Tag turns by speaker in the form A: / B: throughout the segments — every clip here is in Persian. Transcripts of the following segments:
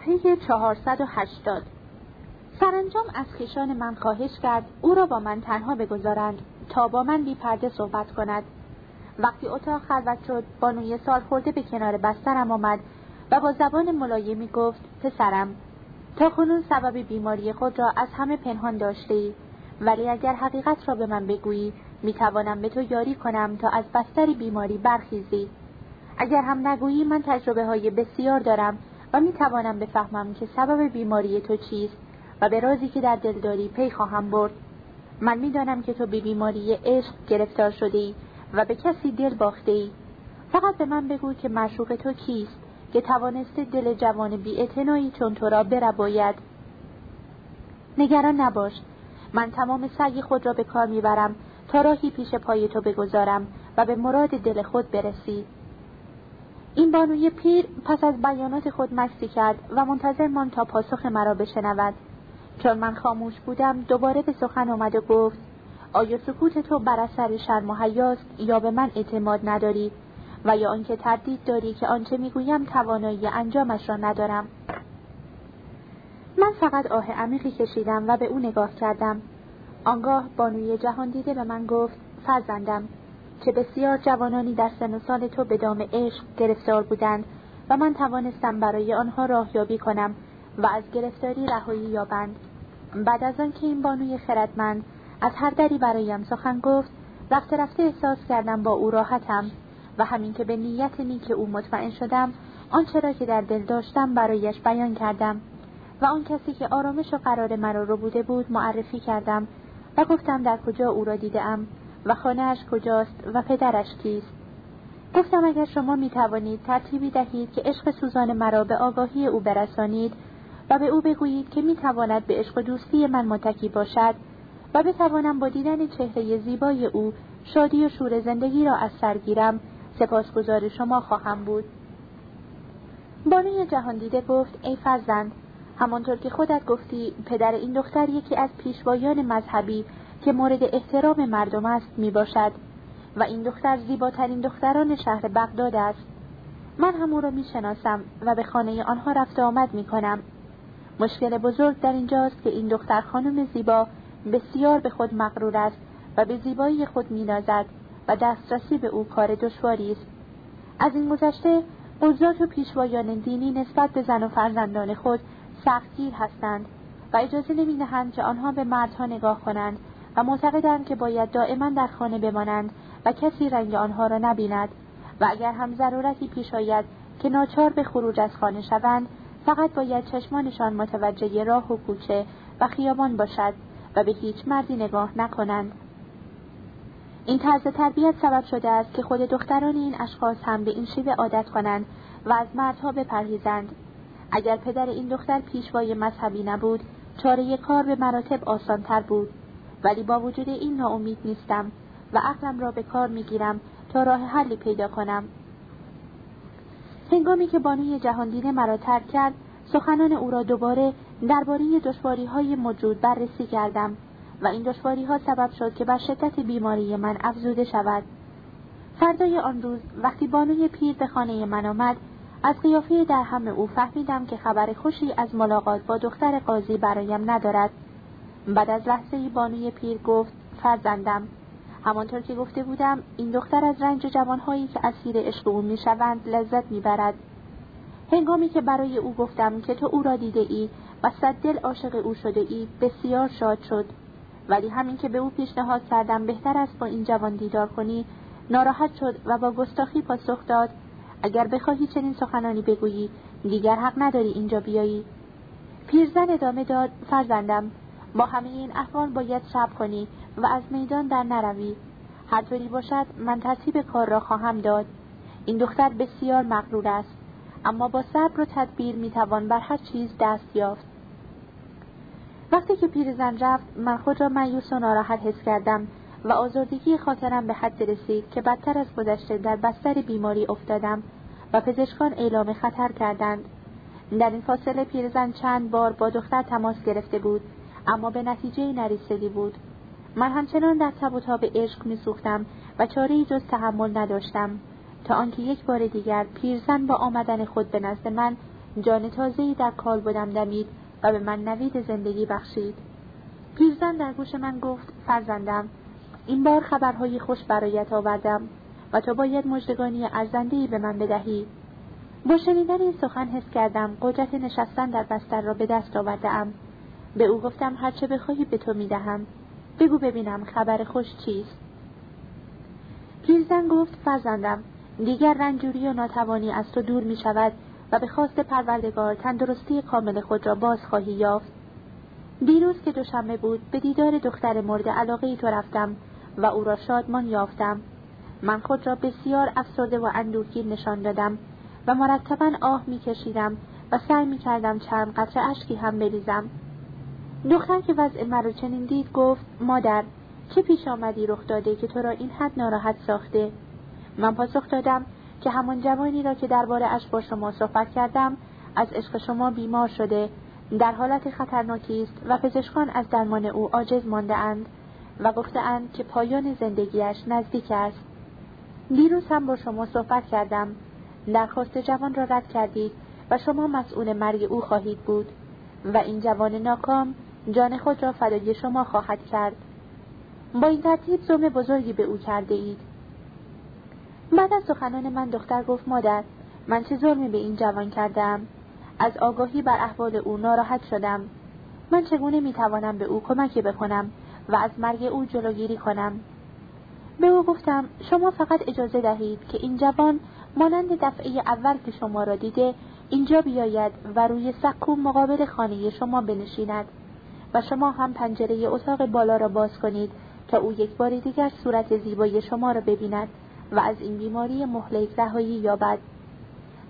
A: صفحه 480 سرانجام از خیشان من خواهش کرد او را با من تنها بگذارند تا با من بی پرده صحبت کند. وقتی اتاق خلوت شد بانوی سال خورده به کنار بسترم آمد و با زبان ملایمی گفت پسرم تا کنون سبب بیماری خود را از همه پنهان داشته ای ولی اگر حقیقت را به من بگویی می‌توانم به تو یاری کنم تا از بستر بیماری برخیزی. اگر هم نگویی من تجربه های بسیار دارم و می‌توانم بفهمم که سبب بیماری تو چیست و به رازی که در دل داری پی خواهم برد. من می‌دانم که تو به بیماری عشق گرفتار شده ای و به کسی دل باخته ای فقط به من بگو که معشوق تو کیست که توانسته دل جوان بی چون تو را برباید. نگران نباش. من تمام سعی خود را به کار می‌برم تا راهی پیش پای تو بگذارم و به مراد دل خود برسی. این بانوی پیر پس از بیانات خود مکسی کرد و منتظر مان تا پاسخ مرا بشنود. چون من خاموش بودم دوباره به سخن آمد و گفت آیا سکوت تو بر اثر شرم و حیاست یا به من اعتماد نداری؟ و یا آنکه تردید داری که آنچه می‌گویم توانایی انجامش را ندارم؟ من فقط آه عمیقی کشیدم و به او نگاه کردم. آنگاه بانوی جهان دیده به من گفت فرزندم که بسیار جوانانی در سن و سال تو به دام عشق گرفتار بودند و من توانستم برای آنها راهیابی کنم و از گرفتاری رهایی یابند. بعد از آنکه این بانوی خردمند از هر دری برایم سخن گفت رفته رفته احساس کردم با او راحتم و همین که به نیت نیک او مطمئن شدم آنچه را که در دل داشتم برایش بیان کردم و آن کسی که آرامش و قرار مرا رو بوده بود معرفی کردم و گفتم در کجا او را دیدم و خانهاش کجاست و پدرش کیست؟ گفتم اگر شما می توانید ترتیبی دهید که عشق سوزان مرا به آگاهی او برسانید و به او بگویید که می تواند به عشق و دوستی من متکی باشد و بتوانم با دیدن چهره زیبای او شادی و شور زندگی را از سر گیرم سپاسگزار شما خواهم بود. بانوی جهان دیده گفت ای فرزند همانطور که خودت گفتی پدر این دختر یکی از پیشوایان مذهبی که مورد احترام مردم است می باشد و این دختر زیباترین دختران شهر بغداد است. من هم او را می شناسم و به خانه آنها رفت آمد می کنم مشکل بزرگ در اینجاست که این دختر خانم زیبا بسیار به خود مغرور است و به زیبایی خود مینازد و دسترسی به او کار دشواری است. از این گذشته قضات و پیشوایان دینی نسبت به زن و فرزندان خود سختگیر هستند و اجازه نمی‌دهند که آنها به مردها نگاه کنند و معتقدند که باید دائما در خانه بمانند و کسی رنگ آنها را نبیند و اگر هم ضرورتی پیش آید که ناچار به خروج از خانه شوند فقط باید چشمانشان متوجه راه و کوچه و خیابان باشد و به هیچ مردی نگاه نکنند. این طرز تربیت سبب شده است که خود دختران این اشخاص هم به این شیوه عادت کنند و از مردها بپرهیزند. اگر پدر این دختر پیشوای مذهبی نبود چاره کار به مراتب آسانتر بود. ولی با وجود این ناامید نیستم و عقلم را به کار می‌گیرم تا راه حلی پیدا کنم. هنگامی که بانوی جهاندینه مرا ترک کرد سخنان او را دوباره درباره دشواری های موجود بررسی کردم و این دشواری ها سبب شد که بر شدت بیماری من افزوده شود. فردای آن روز وقتی بانوی پیر به خانه من آمد از قیافه در همه او فهمیدم که خبر خوشی از ملاقات با دختر قاضی برایم ندارد. بعد از لحظه بانوی پیر گفت فرزندم. همانطور که گفته بودم این دختر از رنج جوانهایی که اسیر عشق او می‌شوند لذت می‌برد. هنگامی که برای او گفتم که تو او را دیده ای و صد دل عاشق او شده ای بسیار شاد شد. ولی همین که به او پیشنهاد کردم بهتر است با این جوان دیدار کنی ناراحت شد و با گستاخی پاسخ داد. اگر بخواهی چنین سخنانی بگویی دیگر حق نداری اینجا بیایی. پیرزن ادامه داد فرزندم. با همه این احوال باید شب کنی و از میدان در نروی. هر طوری باشد من ترتیب کار را خواهم داد. این دختر بسیار مغرور است اما با صبر و تدبیر می‌توان بر هر چیز دست یافت. وقتی که پیرزن رفت من خود را مایوس و ناراحت حس کردم و آزردگی خاطرم به حد رسید که بدتر از گذشته در بستر بیماری افتادم و پزشکان اعلام خطر کردند. در این فاصله پیرزن چند بار با دختر تماس گرفته بود. اما به نتیجه نرسیدی بود. من همچنان در تب و تاب عشق میسوختم و چاره جز تحمل نداشتم. تا آنکه یک بار دیگر پیرزن با آمدن خود به نزد من جان تازه‌ای در کال بودم دمید و به من نوید زندگی بخشید. پیرزن در گوش من گفت فرزندم این بار خبرهای خوش برایت آوردم و تو باید مژدگانی ارزندهای به من بدهی. با شنیدن این سخن حس کردم قدرت نشستن در بستر را به دست آوردهام. به او گفتم هرچه بخواهی به تو می‌دهم. بگو ببینم خبر خوش چیست. پیرزن گفت فرزندم دیگر رنجوری و ناتوانی از تو دور می شود و به خواست پروردگار تندرستی کامل خود را باز خواهی یافت. دیروز که دوشنبه بود به دیدار دختر مورد علاقه ای تو رفتم و او را شادمان یافتم. من خود را بسیار افسرده و اندوهگیر نشان دادم و مرتبا آه میکشیدم و سعی می‌کردم چند قطره اشکی هم بریزم. دختر که وضع مرا چنین دید گفت مادر چه پیش آمدی رخ داده که تو را این حد ناراحت ساخته؟ من پاسخ دادم که همان جوانی را که درباره اش با شما صحبت کردم از عشق شما بیمار شده در حالت خطرناکی است و پزشکان از درمان او عاجز مانده اند و گفتهاند که پایان زندگیش نزدیک است. دیروز هم با شما صحبت کردم. درخواست جوان را رد کردید و شما مسئول مرگ او خواهید بود و این جوان ناکام جان خود را فدای شما خواهد کرد. با این ترتیب ظلم بزرگی به او کرده اید. بعد از سخنان من دختر گفت مادر من چه ظلمی به این جوان کردم؟ از آگاهی بر احوال او ناراحت شدم. من چگونه می‌توانم به او کمکی بکنم و از مرگ او جلوگیری کنم؟ به او گفتم شما فقط اجازه دهید که این جوان مانند دفعه اول که شما را دیده اینجا بیاید و روی سکو مقابل خانه شما بنشیند. و شما هم پنجره اتاق بالا را باز کنید تا او یک بار دیگر صورت زیبای شما را ببیند و از این بیماری مهلک رهایی یابد.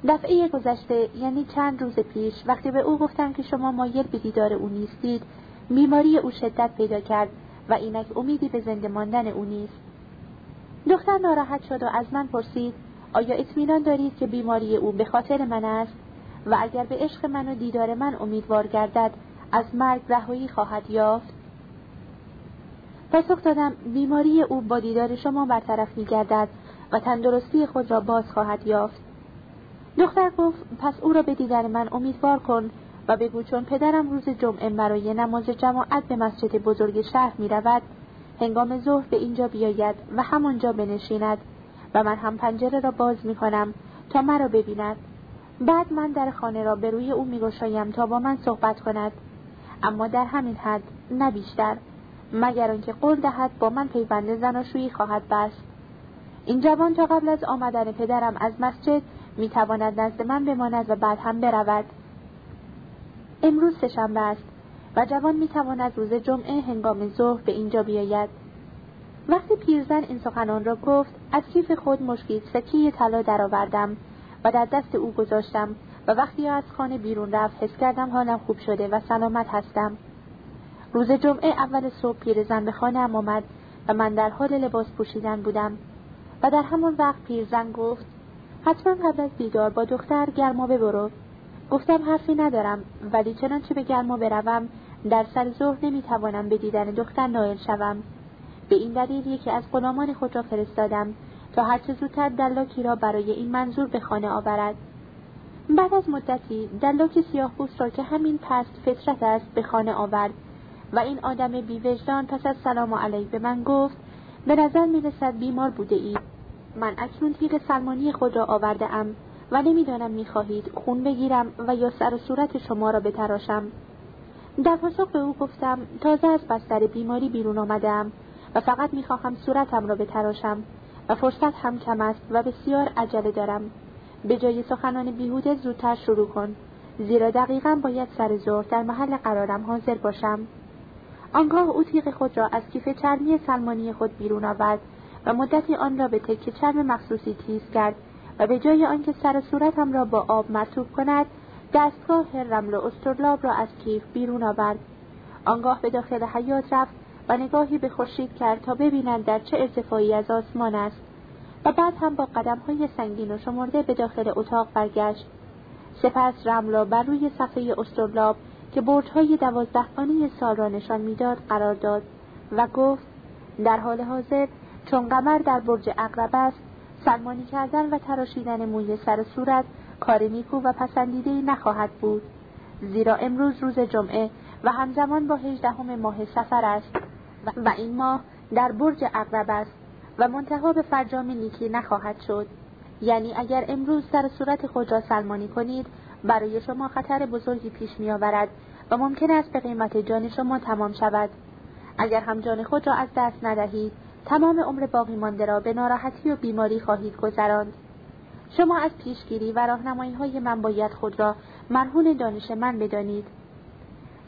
A: دفعه گذشته یعنی چند روز پیش وقتی به او گفتم که شما مایل به دیدار او نیستید بیماری او شدت پیدا کرد و اینک امیدی به زنده ماندن او نیست. دختر ناراحت شد و از من پرسید آیا اطمینان دارید که بیماری او به خاطر من است؟ و اگر به عشق من و دیدار من امیدوار گردد از مرگ رهایی خواهد یافت؟ پاسخ دادم بیماری او با دیدار شما برطرف می گردد و تندرستی خود را باز خواهد یافت. دختر گفت پس او را به دیدن من امیدوار کن و بگو چون پدرم روز جمعه برای نماز جماعت به مسجد بزرگ شهر می رود هنگام ظهر به اینجا بیاید و همانجا بنشیند و من هم پنجره را باز می کنم تا مرا ببیند. بعد من در خانه را به روی او میگشایم تا با من صحبت کند. اما در همین حد نه بیشتر مگر آنکه قول دهد با من پیوند زناشویی خواهد بست. این جوان تا قبل از آمدن پدرم از مسجد می‌تواند نزد من بماند و بعد هم برود. امروز سهشنبه است و جوان می‌تواند روز جمعه هنگام ظهر به اینجا بیاید. وقتی پیرزن این سخنان را گفت از کیف خود مشکی سکی طلا درآوردم و در دست او گذاشتم. و وقتی از خانه بیرون رفت حس کردم حالم خوب شده و سلامت هستم. روز جمعه اول صبح پیرزن به خانه آمد و من در حال لباس پوشیدن بودم. و در همان وقت پیرزن گفت حتما قبل از بیدار با دختر گرما ببرو. گفتم حرفی ندارم ولی چنانچه به گرما بروم در سر ظهر نمی‌توانم به دیدن دختر نایل شوم. به این دلیل یکی از غلامان خود را فرستادم تا هرچه زودتر دلاکی را برای این منظور به خانه آورد. بعد از مدتی دلاک سیاه را که همین پست فطرت است به خانه آورد و این آدم بیوجدان پس از سلام علیه به من گفت به نظر می‌رسد بیمار بوده ای. من اکنون تیغ سلمانی خود را آورده ام و نمی‌دانم می‌خواهید خون بگیرم و یا سر و صورت شما را بتراشم. در پاسخ به او گفتم تازه از بستر بیماری بیرون آمدم و فقط می‌خواهم صورتم را بتراشم و فرصت هم کم است و بسیار عجله دارم. به جای سخنان بیهوده زودتر شروع کن. زیرا دقیقا باید سر ظهر در محل قرارم حاضر باشم. آنگاه او تیغ خود را از کیف چرمی سلمانی خود بیرون آورد و مدتی آن را به تکه چرم مخصوصی تیز کرد و به جای آنکه سر صورتم را با آب مرتوب کند دستگاه رمل و استرلاب را از کیف بیرون آورد. آنگاه به داخل حیات رفت و نگاهی به خورشید کرد تا ببینند در چه ارتفاعی از آسمان است. و بعد هم با قدم های سنگین و شمرده به داخل اتاق برگشت. سپس رملا بر روی صفحه استرلاب که برجهای دوازدهگانه سال را نشان می‌داد قرار داد و گفت در حال حاضر چون قمر در برج اقرب است سلمانی کردن و تراشیدن موی سر صورت کار نیکو و پسندیده نخواهد بود زیرا امروز روز جمعه و همزمان با هجدهم ماه سفر است و این ماه در برج اقرب است. و منتها به فرجام نیکی نخواهد شد. یعنی اگر امروز سر صورت خود را سلمانی کنید برای شما خطر بزرگی پیش می آورد و ممکن است به قیمت جان شما تمام شود. اگر هم جان خود را از دست ندهید تمام عمر باقی مانده را به ناراحتی و بیماری خواهید گذراند. شما از پیشگیری و راهنمایی های من باید خود را مرهون دانش من بدانید.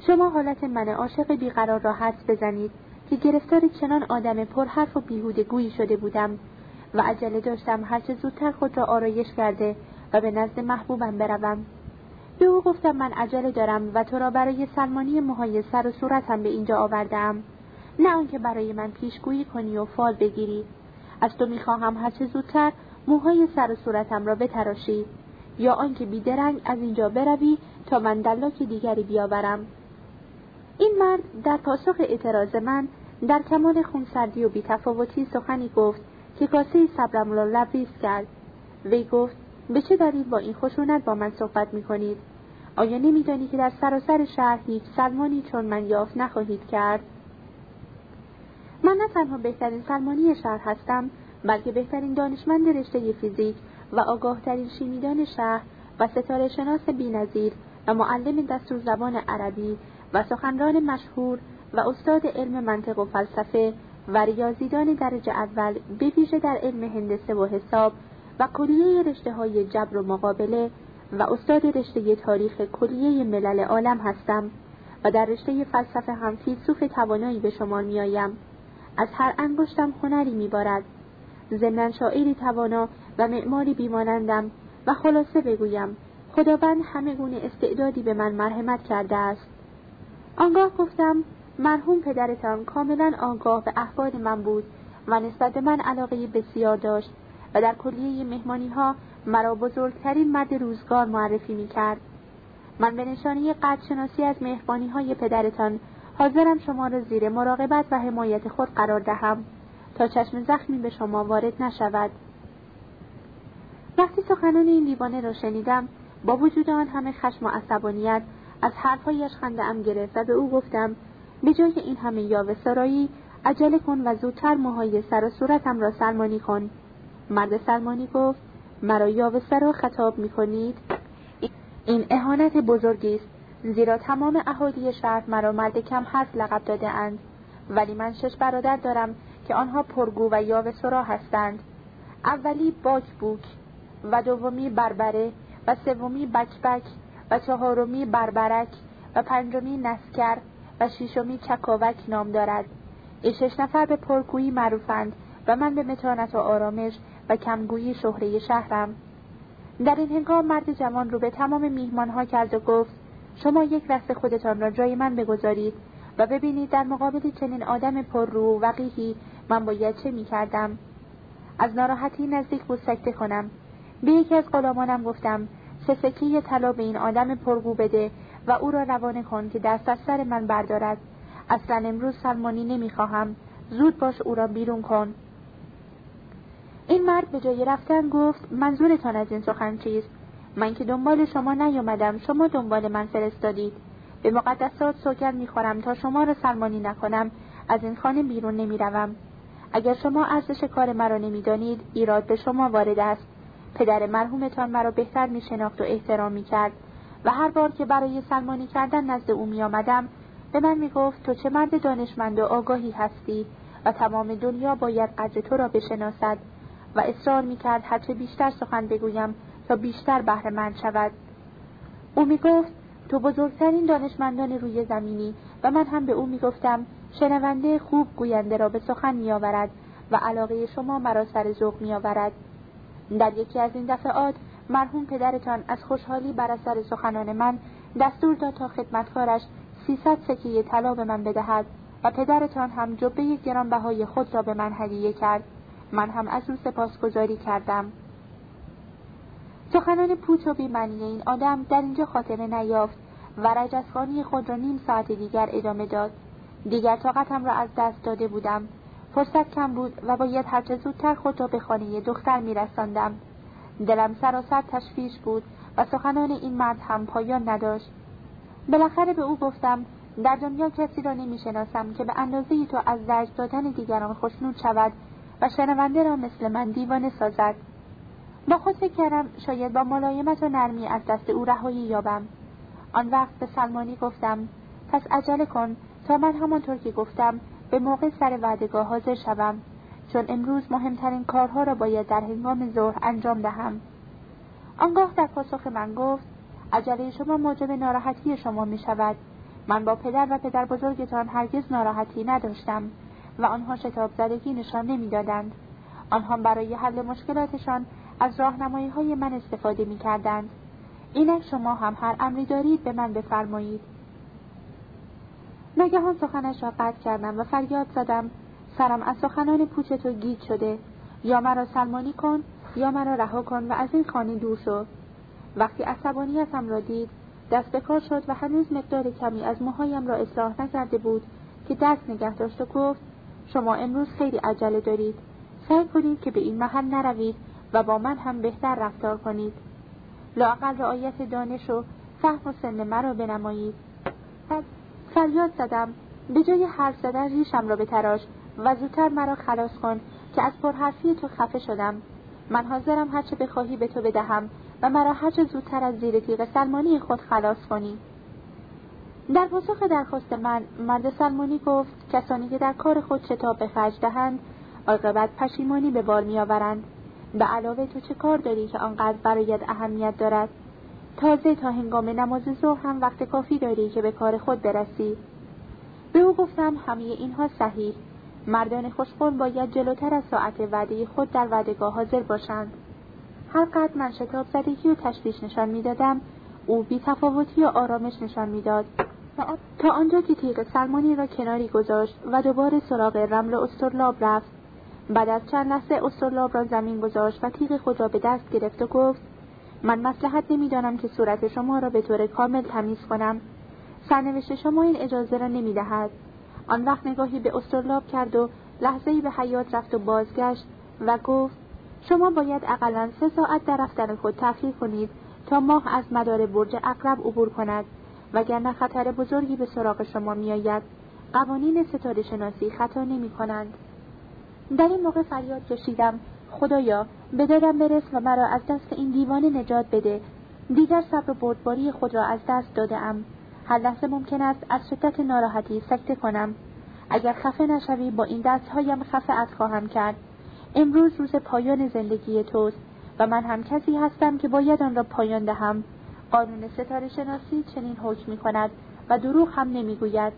A: شما حالت من عاشق بیقرار را حدس بزنید. که گرفتار چنان آدم پرحرف و بیهوده گویی شده بودم و عجله داشتم هرچه زودتر خود را آرایش کرده و به نزد محبوبم بروم. به او گفتم من عجله دارم و تو را برای سلمانی موهای سر و صورتم به اینجا آوردم نه آنکه برای من پیشگویی کنی و فال بگیری. از تو می‌خواهم هرچه زودتر موهای سر و صورتم را بتراشی یا آنکه بیدرنگ از اینجا بروی تا من دلاک دیگری بیاورم. این مرد در پاسخ اعتراض من در کمال خونسردی و بیتفاوتی سخنی گفت که کاسه صبرم را لبریز کرد وی گفت به چه دلیل با این خشونت با من صحبت می کنید؟ آیا نمیدانی که در سراسر شهر هیچ سلمانی چون من یافت نخواهید کرد؟ من نه تنها بهترین سلمانی شهر هستم بلکه بهترین دانشمند رشته فیزیک و آگاهترین شیمیدان شهر و ستاره شناس بینظیر و معلم دستور زبان عربی و سخنران مشهور و استاد علم منطق و فلسفه و ریاضیدان درجه اول به ویژه در علم هندسه و حساب و کلیه رشته های جبر و مقابله و استاد رشته تاریخ کلیه ملل عالم هستم و در رشته فلسفه هم فیلسوف توانایی به شمار میآیم. از هر انگشتم هنری میبارد. ضمنا شاعری توانا و معماری بیمانندم و خلاصه بگویم خداوند همه گونه استعدادی به من مرحمت کرده است. آنگاه گفتم مرحوم پدرتان کاملا آگاه به احوال من بود و نسبت به من علاقه بسیار داشت و در کلیه مهمانی ها مرا بزرگترین مرد روزگار معرفی می کرد. من به نشانی قدرشناسی از مهربانی های پدرتان حاضرم شما را زیر مراقبت و حمایت خود قرار دهم تا چشم زخمی به شما وارد نشود. وقتی سخنان این دیوانه را شنیدم با وجود آن همه خشم و عصبانیت از حرفهایش خنده ام گرفت و به او گفتم به جای این همه یاوه سرایی عجله کن و زودتر موهای سر و صورتم را سلمانی کن. مرد سلمانی گفت مرا یاوه سرا خطاب می کنید این اهانت بزرگی است زیرا تمام اهالی شهر مرا مرد کم حرف لقب داده اند. ولی من شش برادر دارم که آنها پرگو و یاوه سرا هستند. اولی باک بوک و دومی بربره و سومی بکبک و چهارمی بربرک و پنجمی نسکر. و ششمی چکاوک نام دارد. این شش نفر به پرگویی معروفند و من به متانت و آرامش و کمگویی شهره شهرم. در این هنگام مرد جوان رو به تمام میهمانها کرد و گفت شما یک رست خودتان را جای من بگذارید و ببینید در مقابل چنین آدم پر رو و وقیهی من باید چه می کردم. از ناراحتی نزدیک بود سکته کنم. به یکی از غلامانم گفتم سکه طلا به این آدم پرگو بده و او را روانه کن که دست از سر من بردارد. اصلا امروز سلمانی نمی‌خواهم. زود باش او را بیرون کن. این مرد به جای رفتن گفت منظورتان از این سخن چیست؟ من که دنبال شما نیامدم شما دنبال من فرستادید. به مقدسات سوگند می‌خورم تا شما را سلمانی نکنم. از این خانه بیرون نمی‌روم. اگر شما ارزش کار مرا نمی‌دانید ایراد به شما وارد است. پدر مرحومتان مرا بهتر میشناخت و احترام می‌کرد. و هر بار که برای سلمانی کردن نزد او میآمدم به من می‌گفت تو چه مرد دانشمند و آگاهی هستی و تمام دنیا باید قدر تو را بشناسد و اصرار می‌کرد هرچه بیشتر سخن بگویم تا بیشتر بهره مند شود. او می‌گفت تو بزرگترین دانشمندان روی زمینی. و من هم به او می‌گفتم شنونده خوب گوینده را به سخن میآورد و علاقه شما مرا سر ذوق میآورد. در یکی از این دفعات مرحوم پدرتان از خوشحالی بر اثر سخنان من دستور داد تا خدمتکارش سیصد سکه طلا به من بدهد و پدرتان هم جبه گرانبهای خود را به من هدیه کرد. من هم از او سپاسگزاری کردم. سخنان پوچ و بیمنی این آدم در اینجا خاطره نیافت و رجزخانی خود را نیم ساعت دیگر ادامه داد. دیگر طاقتم را از دست داده بودم. فرصت کم بود و باید هرچه زودتر خود را به خانه دختر میرساندم. دلم سراسر تشویش بود و سخنان این مرد هم پایان نداشت. بالاخره به او گفتم در دنیا کسی را نمی‌شناسم که به اندازه تو از زجر دادن دیگران خوشنود شود و شنونده را مثل من دیوانه سازد. با خود فکر کردم شاید با ملایمت و نرمی از دست او رهایی یابم. آن وقت به سلمانی گفتم پس عجله کن تا من همانطور که گفتم به موقع سر وعدگاه حاضر شوم. چون امروز مهمترین کارها را باید در هنگام ظهر انجام دهم آنگاه در پاسخ من گفت عجله شما موجب ناراحتی شما می شود من با پدر و پدر بزرگتان هرگز ناراحتی نداشتم و آنها شتاب زدگی نشان نمی‌دادند آنها برای حل مشکلاتشان از راهنمایی های من استفاده می کردند. اینک شما هم هر امری دارید به من بفرمایید. ناگهان سخنش را قطع کردم و فریاد زدم سرم از سخنان پوچ تو گیج شده. یا مرا سلمانی کن یا مرا رها کن و از این خانه دور شد وقتی عصبانیتم را دید دست به کار شد و هنوز مقدار کمی از موهایم را اصلاح نکرده بود که دست نگه داشت و گفت شما امروز خیلی عجله دارید. سعی کنید که به این محل نروید و با من هم بهتر رفتار کنید. لاقل رعایت دانش و فهم و سن مرا بنمایید. فریاد زدم به جای حرف زدن ریشم را بتراش. و زودتر مرا خلاص کن که از پرحرفی تو خفه شدم. من حاضرم هرچه بخواهی به تو بدهم و مرا هرچه زودتر از زیر تیغ سلمانی خود خلاص کنی. در پاسخ درخواست من مرد سلمانی گفت کسانی که در کار خود شتاب به خرج دهند عاقبت پشیمانی به بار میآورند. به علاوه تو چه کار داری که آنقدر برایت اهمیت دارد؟ تازه تا هنگام نماز ظهر هم وقت کافی داری که به کار خود برسی. به او گفتم همه اینها صحیح. مردان خوشقول باید جلوتر از ساعت وعده خود در وعدگاه حاضر باشند. هر قدر من شتاب زدگی و تشویش نشان می‌دادم او بی تفاوتی و آرامش نشان می‌داد. تا آنجا که تیغ سلمانی را کناری گذاشت و دوباره سراغ رمل استرلاب رفت. بعد از چند لحظه استرلاب را زمین گذاشت و تیغ خود را به دست گرفت و گفت من مسلحت نمی‌دانم که صورت شما را به طور کامل تمیز کنم. سرنوشت شما این اجازه را نمی‌دهد. آن وقت نگاهی به استرلاب کرد و لحظه‌ای به حیات رفت و بازگشت و گفت شما باید اقلا سه ساعت در رفتن خود تفریح کنید تا ماه از مدار برج اقرب عبور کند وگرنه خطر بزرگی به سراغ شما میآید. قوانین ستاره شناسی خطا نمی کنند. در این موقع فریاد کشیدم خدایا به دادم برس و مرا از دست این دیوانه نجات بده. دیگر صبر و بردباری خود را از دست دادم هر لحظه ممکن است از شدت ناراحتی سکته کنم. اگر خفه نشوی با این دستهایم خفه خواهم کرد. امروز روز پایان زندگی توست و من هم کسی هستم که باید آن را پایان دهم. قانون ستاره شناسی چنین حکم می کند و دروغ هم نمی‌گوید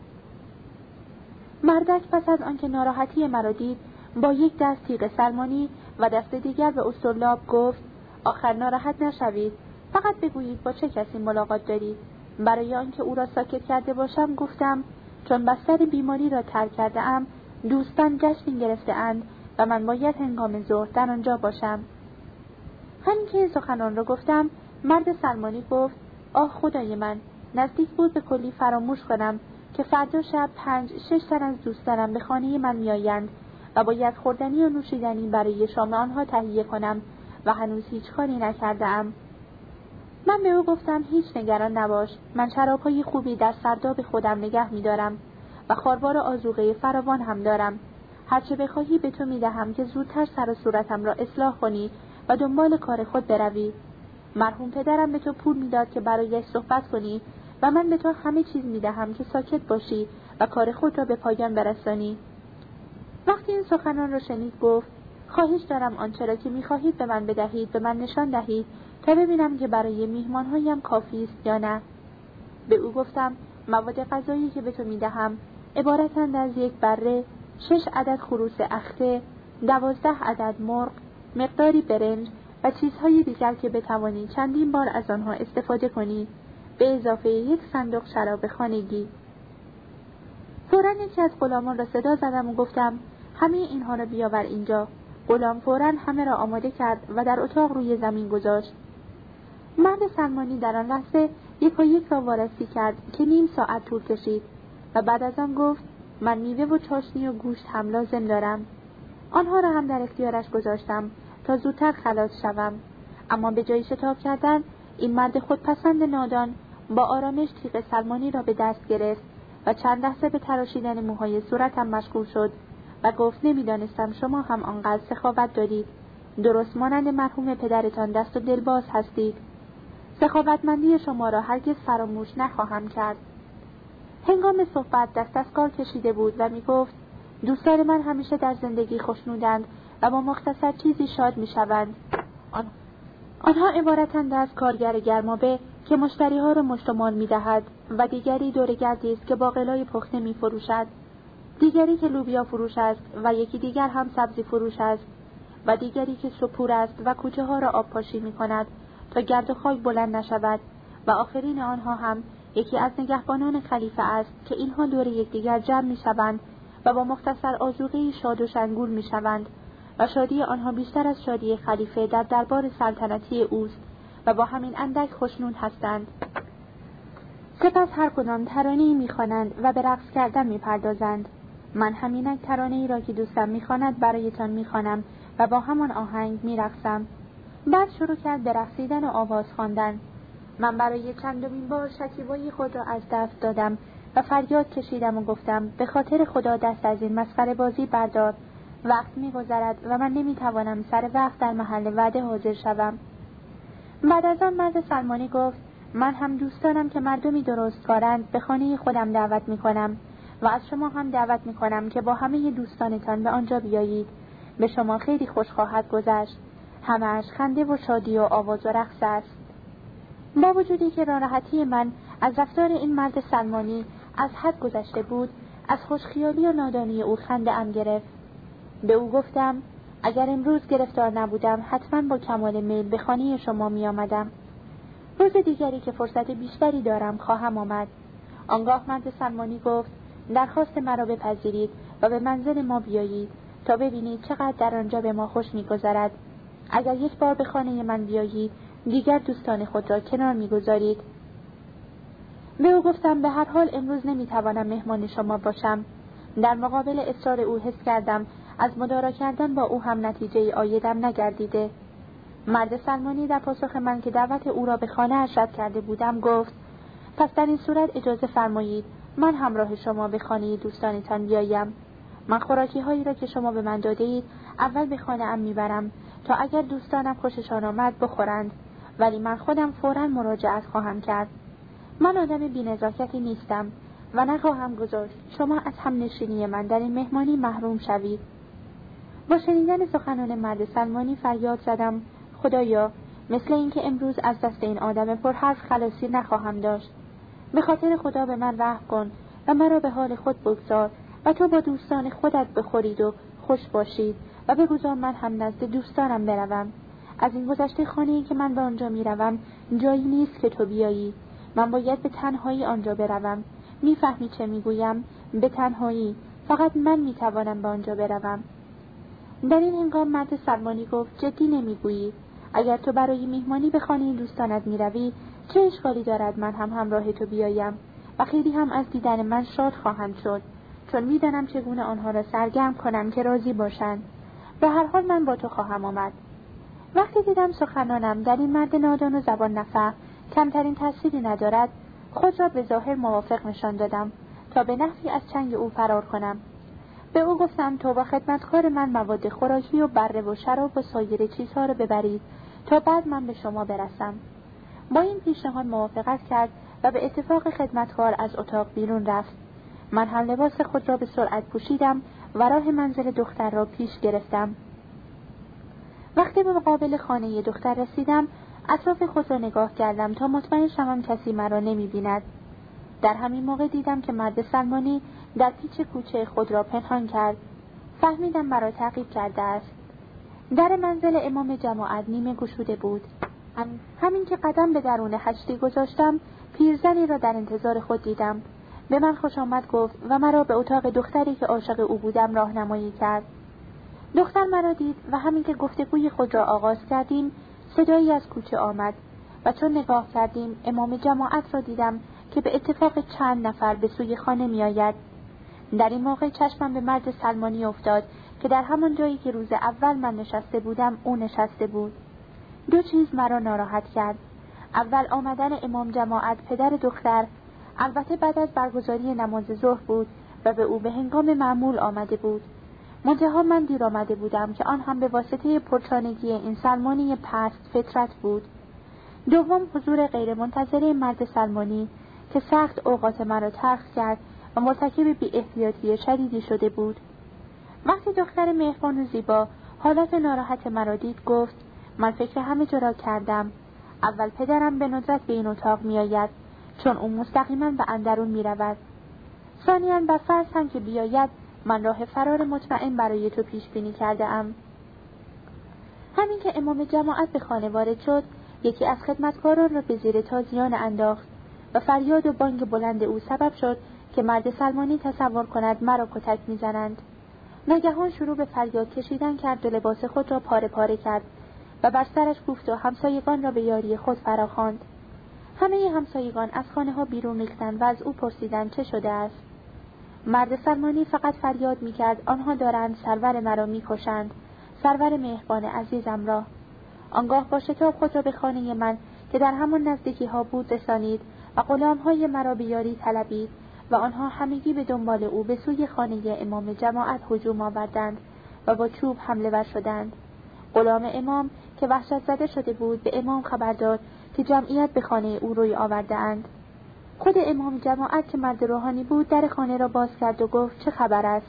A: مردک پس از آنکه ناراحتی مرا دید با یک دست تیغ سلمانی و دست دیگر به استرلاب گفت آخر ناراحت نشوید. فقط بگویید با چه کسی ملاقات دارید؟ برای آنکه او را ساکت کرده باشم گفتم چون بستر بیماری را ترک کرده ام دوستان جشنی گرفته اند و من باید هنگام ظهر در آنجا باشم. همین که سخنان را گفتم مرد سلمانی گفت آه خدای من نزدیک بود به کلی فراموش کنم که فردا شب پنج شش تن از دوستانم به خانه من میآیند و باید خوردنی و نوشیدنی برای شام آنها تهیه کنم و هنوز هیچ کاری نکرده من به او گفتم هیچ نگران نباش من شرابهای خوبی در سرداب خودم نگه میدارم و خاربار آزوغه فراوان هم دارم. هرچه بخواهی به تو می‌دهم که زودتر سر و صورتم را اصلاح کنی و دنبال کار خود بروی. مرحوم پدرم به تو پول می‌داد که برایش صحبت کنی و من به تو همه چیز می‌دهم که ساکت باشی و کار خود را به پایان برسانی. وقتی این سخنان را شنید گفت خواهش دارم آنچه را که می‌خواهید به من بدهید به من نشان دهید تا ببینم که برای میهمانهایم کافی است یا نه. به او گفتم مواد غذایی که به تو می‌دهم عبارتند از یک بره شش عدد خروس اخته دوازده عدد مرغ مقداری برنج و چیزهای دیگر که بتوانی چندین بار از آنها استفاده کنی به اضافه یک صندوق شراب خانگی. فورا یکی از غلامان را صدا زدم و گفتم همه اینها را بیاور اینجا. غلام فورا همه را آماده کرد و در اتاق روی زمین گذاشت. مرد سلمانی در آن لحظه یک و یک را وارسی کرد که نیم ساعت طول کشید و بعد از آن گفت من میوه و چاشنی و گوشت هم لازم دارم. آنها را هم در اختیارش گذاشتم تا زودتر خلاص شوم. اما به جای شتاب کردن این مرد خودپسند نادان با آرامش تیغ سلمانی را به دست گرفت و چند لحظه به تراشیدن موهای صورتم مشغول شد و گفت نمی‌دانستم شما هم آنقدر سخاوت دارید. درست مانند مرحوم پدرتان دست و دلباز هستید. سخاوتمندی شما را هرگز فراموش نخواهم کرد هنگام صحبت دست از کار کشیده بود و می گفت دوستان من همیشه در زندگی خوشنودند و با مختصر چیزی شاد می شوند. آنها عبارتند از کارگر گرمابه که مشتری ها را مشتمال می دهد و دیگری دورگردی است که باقلای پخته می فروشد. دیگری که لوبیا فروش است و یکی دیگر هم سبزی فروش است و دیگری که سپور است و کوچه ها را آب پاشی می کند تا گرد و خاک بلند نشود و آخرین آنها هم یکی از نگهبانان خلیفه است که اینها دور یکدیگر جمع می شوند و با مختصر آزوغه شاد و شنگول می شوند و شادی آنها بیشتر از شادی خلیفه در دربار سلطنتی اوست و با همین اندک خوشنود هستند. سپس هر کدام ترانه می‌خوانند و به رقص کردن می‌پردازند. من همینک ترانه ای را که دوستم می‌خواند برایتان می‌خوانم و با همان آهنگ میرقصم. بعد شروع کرد به رقصیدن و آواز خواندن. من برای چندمین بار شکیبایی خود را از دست دادم و فریاد کشیدم و گفتم به خاطر خدا دست از این مسخره بازی بردار. وقت میگذرد و من نمی‌توانم سر وقت در محل وعده حاضر شوم. بعد از آن مرد سلمانی گفت من هم دوستانم که مردمی درست کارند به خانه خودم دعوت می‌کنم و از شما هم دعوت می‌کنم که با همه دوستانتان به آنجا بیایید. به شما خیلی خوش خواهد گذشت. همش خنده و شادی و آواز و رقص است. با وجودی که ناراحتی من از رفتار این مرد سلمانی از حد گذشته بود از خوشخیالی و نادانی او خنده ام گرفت. به او گفتم اگر امروز گرفتار نبودم حتما با کمال میل به خانه شما می آمدم. روز دیگری که فرصت بیشتری دارم خواهم آمد. آنگاه مرد سلمانی گفت درخواست مرا بپذیرید و به منزل ما بیایید تا ببینید چقدر در آنجا به ما خوش میگذرد. اگر یک بار به خانه من بیایید دیگر دوستان خود را کنار می‌گذارید. به او گفتم به هر حال امروز نمی‌توانم مهمان شما باشم. در مقابل اصرار او حس کردم از مدارا کردن با او هم نتیجه آیدم نگردیده. مرد سلمانی در پاسخ من که دعوت او را به خانه اشرد کرده بودم گفت پس در این صورت اجازه فرمایید من همراه شما به خانه دوستانتان بیایم. من خوراکی هایی را که شما به من داده اید اول به خانه ام می‌برم. تا اگر دوستانم خوششان آمد بخورند. ولی من خودم فورا مراجعت خواهم کرد. من آدم بینزاکتی نیستم و نخواهم گذاشت شما از هم نشینی من در این مهمانی محروم شوید. با شنیدن سخنان مرد سلمانی فریاد زدم. خدایا مثل اینکه امروز از دست این آدم پرحرف خلاصی نخواهم داشت. به خاطر خدا به من رحم کن و مرا به حال خود بگذار و تو با دوستان خودت بخورید و خوش باشید و بگذار من هم نزد دوستانم بروم. از این گذشته خانه که من به آنجا می‌روم جایی نیست که تو بیایی. من باید به تنهایی آنجا بروم. می‌فهمی چه می‌گویم؟ به تنهایی. فقط من می‌توانم به آنجا بروم. در این هنگام مرد سلمانی گفت جدی نمی‌گویی. اگر تو برای میهمانی به خانه دوستانت می‌روی چه اشکالی دارد من هم همراه تو بیایم؟ و خیلی هم از دیدن من شاد خواهند شد. چون می‌دانم چگونه آنها را سرگرم کنم که راضی باشند. به هر حال من با تو خواهم آمد. وقتی دیدم سخنانم در این مرد نادان و زبان نفع کمترین تأثیری ندارد خود را به ظاهر موافق نشان دادم تا به نحوی از چنگ او فرار کنم. به او گفتم تو با خدمتکار من مواد خوراکی و بره و شراب و سایر چیزها را ببرید تا بعد من به شما برسم. با این پیشنهاد موافقت کرد و به اتفاق خدمتکار از اتاق بیرون رفت. من هم لباس خود را به سرعت پوشیدم و راه منزل دختر را پیش گرفتم. وقتی به مقابل خانه دختر رسیدم اطراف خود را نگاه کردم تا مطمئن شوم کسی مرا نمی بیند. در همین موقع دیدم که مرد سلمانی در پیچ کوچه خود را پنهان کرد. فهمیدم مرا تعقیب کرده است. در منزل امام جماعت نیمه گشوده بود. همین که قدم به درون حجتی گذاشتم پیرزنی را در انتظار خود دیدم. به من خوش آمد گفت و مرا به اتاق دختری که عاشق او بودم راهنمایی کرد. دختر مرا دید و همین که گفتگوی خود را آغاز کردیم صدایی از کوچه آمد و چون نگاه کردیم امام جماعت را دیدم که به اتفاق چند نفر به سوی خانه می آید. در این موقع چشمم به مرد سلمانی افتاد که در همان جایی که روز اول من نشسته بودم او نشسته بود. دو چیز مرا ناراحت کرد. اول آمدن امام جماعت پدر دختر البته بعد از برگزاری نماز ظهر بود و به او به هنگام معمول آمده بود. منتها من دیر آمده بودم که آن هم به واسطه پرچانگی این سلمانی پست فطرت بود. دوم حضور غیرمنتظره مرد سلمانی که سخت اوقات مرا ترخ کرد و مرتکب بی احتیاطی شدیدی شده بود. وقتی دختر مهربان و زیبا حالت ناراحت مرا دید گفت من فکر همه جا را کردم. اول پدرم به ندرت به این اتاق میآید. چون او مستقیما به اندرون می‌رود. ثانیا بر فرض هم که بیاید من راه فرار مطمئن برای تو پیش بینی کرده ام همین که امام جماعت به خانه وارد شد یکی از خدمتکاران را به زیر تازیان انداخت و فریاد و بانگ بلند او سبب شد که مرد سلمانی تصور کند مرا کتک می‌زنند. نگهان شروع به فریاد کشیدن کرد و لباس خود را پاره پاره کرد و بر سرش کوفت و همسایگان را به یاری خود فراخواند. همه همسایگان از خانه ها بیرون ریختند و از او پرسیدند چه شده است. مرد سلمانی فقط فریاد می‌کرد آنها دارند سرور مرا می‌کشند. سرور مهربان عزیزم را. آنگاه با شتاب خود را به خانه من که در همان نزدیکی ها بود رسانید و غلام های مرا به یاری طلبید و آنها همگی به دنبال او به سوی خانه امام جماعت هجوم آوردند و با چوب حمله ور شدند. غلام امام که وحشت زده شده بود به امام خبر داد که جمعیت به خانه او روی آورده اند. خود امام جماعت که مرد روحانی بود در خانه را باز کرد و گفت چه خبر است؟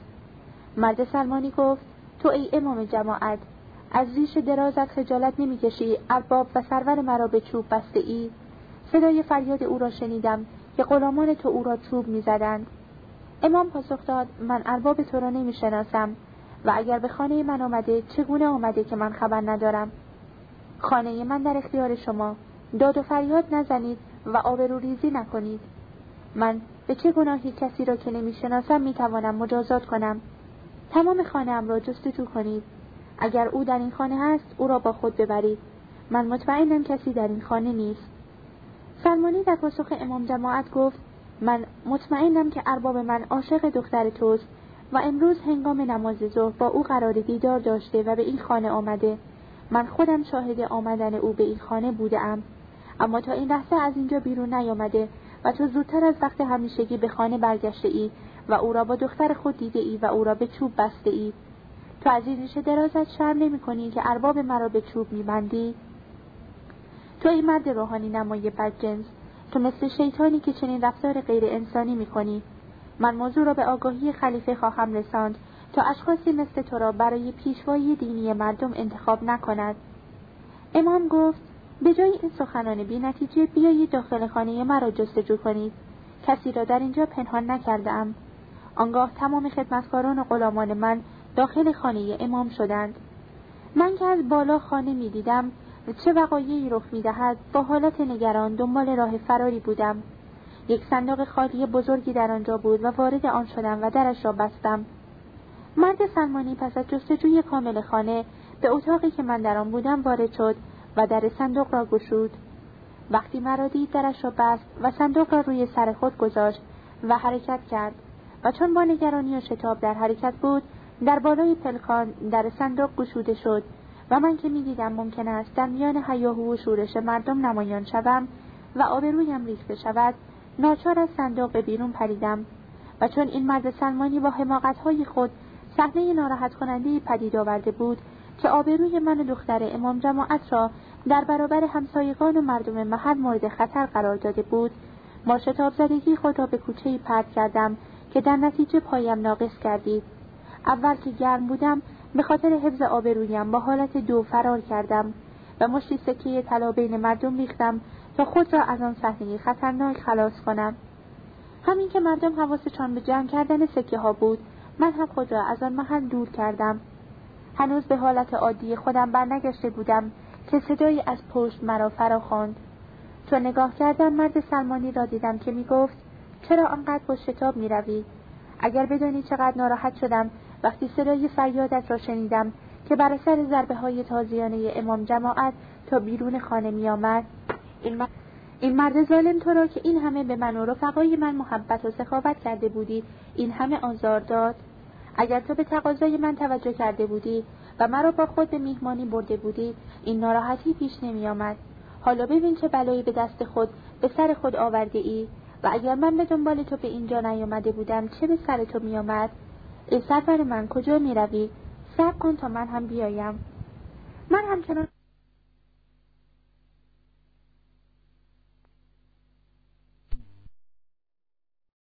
A: مرد سلمانی گفت تو ای امام جماعت از ریش درازت خجالت نمی‌کشی ارباب و سرور مرا به چوب بسته ای صدای فریاد او را شنیدم که غلامان تو او را چوب می‌زدند. امام پاسخ داد من ارباب تو را نمی‌شناسم و اگر به خانه من آمده چگونه آمده که من خبر ندارم؟ خانه من در اختیار شما. داد و فریاد نزنید و ریزی نکنید. من به چه گناهی کسی را که نمی‌شناسم می‌توانم مجازات کنم؟ تمام خانه را جستجو کنید. اگر او در این خانه هست او را با خود ببرید. من مطمئنم کسی در این خانه نیست. سلمانی در پاسخ امام جماعت گفت من مطمئنم که ارباب من عاشق دختر توست و امروز هنگام نماز ظهر با او قرار دیدار داشته و به این خانه آمده. من خودم شاهد آمدن او به این خانه بودم اما تا این لحظه از اینجا بیرون نیامده و تو زودتر از وقت همیشگی به خانه برگشته ای و او را با دختر خود دیده ای و او را به چوب بسته ای. تو از این ریشه درازت شرم نمی کنی که ارباب مرا به چوب میبندی تو ای مرد روحانی نمای بدجنس تو مثل شیطانی که چنین رفتار غیر انسانی می‌کنی من موضوع را به آگاهی خلیفه خواهم رساند تا اشخاصی مثل تو را برای پیشوایی دینی مردم انتخاب نکند. امام گفت به جای این سخنان بی نتیجه بیایید داخل خانه مرا جستجو کنید. کسی را در اینجا پنهان نکردم آنگاه تمام خدمتکاران و غلامان من داخل خانه امام شدند. من که از بالا خانه می دیدم چه وقایعی رخ می دهد با حالت نگران دنبال راه فراری بودم. یک صندوق خالی بزرگی در آنجا بود و وارد آن شدم و درش را بستم. مرد سلمانی پس از جستجوی کامل خانه به اتاقی که من در آن بودم وارد شد و در صندوق را گشود. وقتی مرا دید درش را بست و صندوق را روی سر خود گذاشت و حرکت کرد و چون با نگرانی و شتاب در حرکت بود در بالای پلکان در صندوق گشوده شد و من که می‌دیدم ممکن است در میان حیاهو و شورش مردم نمایان شوم و آبرویم ریخته شود ناچار از صندوق به بیرون پریدم و چون این مرد سلمانی با حماقتهای خود صحنه ناراحت کننده پدید آورده بود که آبروی من و دختر امام جماعت را در برابر همسایگان و مردم محل مورد خطر قرار داده بود. ما شتاب زدگی خود را به کوچه پرد کردم که در نتیجه پایم ناقص کردید اول که گرم بودم به خاطر حفظ آبرویم با حالت دو فرار کردم و مشتی سکه طلا بین مردم ریختم تا خود را از آن صحنه خطرناک خلاص کنم. همین که مردم حواسشان به جمع کردن سکه ها بود من هم خود را از آن محل دور کردم. هنوز به حالت عادی خودم برنگشته بودم که صدایی از پشت مرا فرا خواند چون نگاه کردم مرد سلمانی را دیدم که می‌گفت چرا آنقدر با شتاب می‌روی؟ اگر بدانی چقدر ناراحت شدم وقتی صدای فریادت را شنیدم که بر اثر ضربه های تازیانه امام جماعت تا بیرون خانه می آمد این, این مرد ظالم تو را که این همه به من و رفقای من محبت و سخاوت کرده بودی این همه آزار داد. اگر تو به تقاضای من توجه کرده بودی و مرا با خود به میهمانی برده بودی این ناراحتی پیش نمی آمد حالا ببین چه بلایی به دست خود به سر خود آورده ای و اگر من به دنبال تو به اینجا نیامده بودم چه به سر تو می آمد؟ ای سرور من کجا می روی؟ صبر کن تا من هم بیایم من همچنان